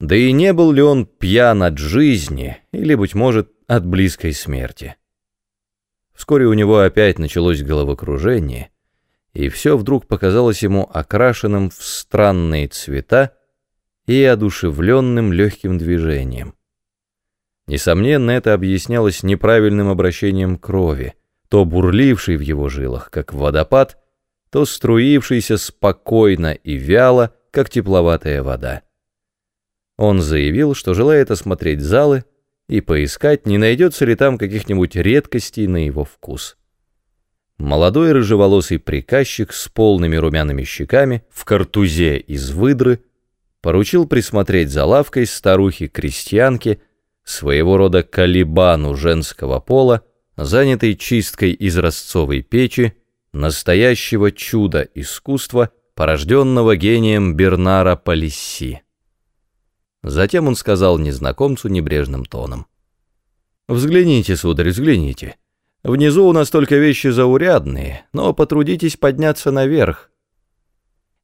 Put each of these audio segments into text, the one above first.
Да и не был ли он пьян от жизни или, быть может, от близкой смерти? Вскоре у него опять началось головокружение, и все вдруг показалось ему окрашенным в странные цвета и одушевленным легким движением. Несомненно, это объяснялось неправильным обращением крови, то бурлившей в его жилах, как водопад, то струившейся спокойно и вяло, как тепловатая вода. Он заявил, что желает осмотреть залы и поискать, не найдется ли там каких-нибудь редкостей на его вкус. Молодой рыжеволосый приказчик с полными румяными щеками в картузе из выдры поручил присмотреть за лавкой старухи-крестьянки, своего рода калибану женского пола, занятой чисткой изразцовой печи, настоящего чуда искусства, порожденного гением Бернара Палисси. Затем он сказал незнакомцу небрежным тоном. «Взгляните, сударь, взгляните. Внизу у нас только вещи заурядные, но потрудитесь подняться наверх.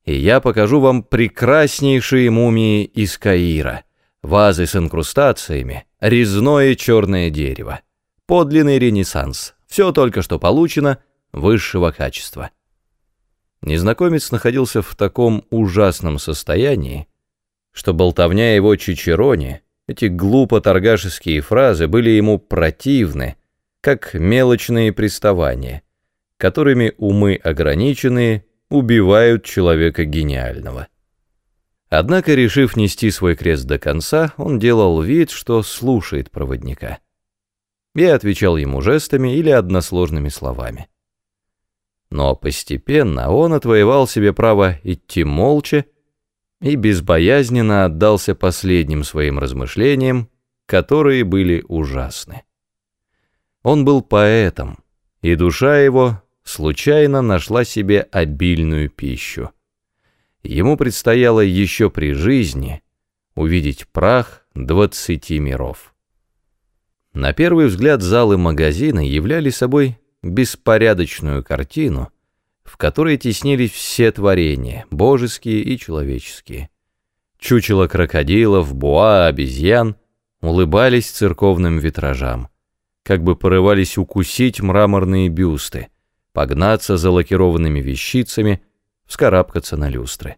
И я покажу вам прекраснейшие мумии из Каира, вазы с инкрустациями, резное черное дерево, подлинный ренессанс, все только что получено, высшего качества». Незнакомец находился в таком ужасном состоянии, что болтовня его Чичерони, эти глупо-торгашеские фразы были ему противны, как мелочные приставания, которыми умы ограниченные убивают человека гениального. Однако, решив нести свой крест до конца, он делал вид, что слушает проводника. Я отвечал ему жестами или односложными словами. Но постепенно он отвоевал себе право идти молча и безбоязненно отдался последним своим размышлениям, которые были ужасны. Он был поэтом, и душа его случайно нашла себе обильную пищу. Ему предстояло еще при жизни увидеть прах двадцати миров. На первый взгляд залы магазина являли собой беспорядочную картину, в которой теснились все творения, божеские и человеческие. Чучело крокодилов, буа, обезьян улыбались церковным витражам, как бы порывались укусить мраморные бюсты, погнаться за лакированными вещицами, вскарабкаться на люстры.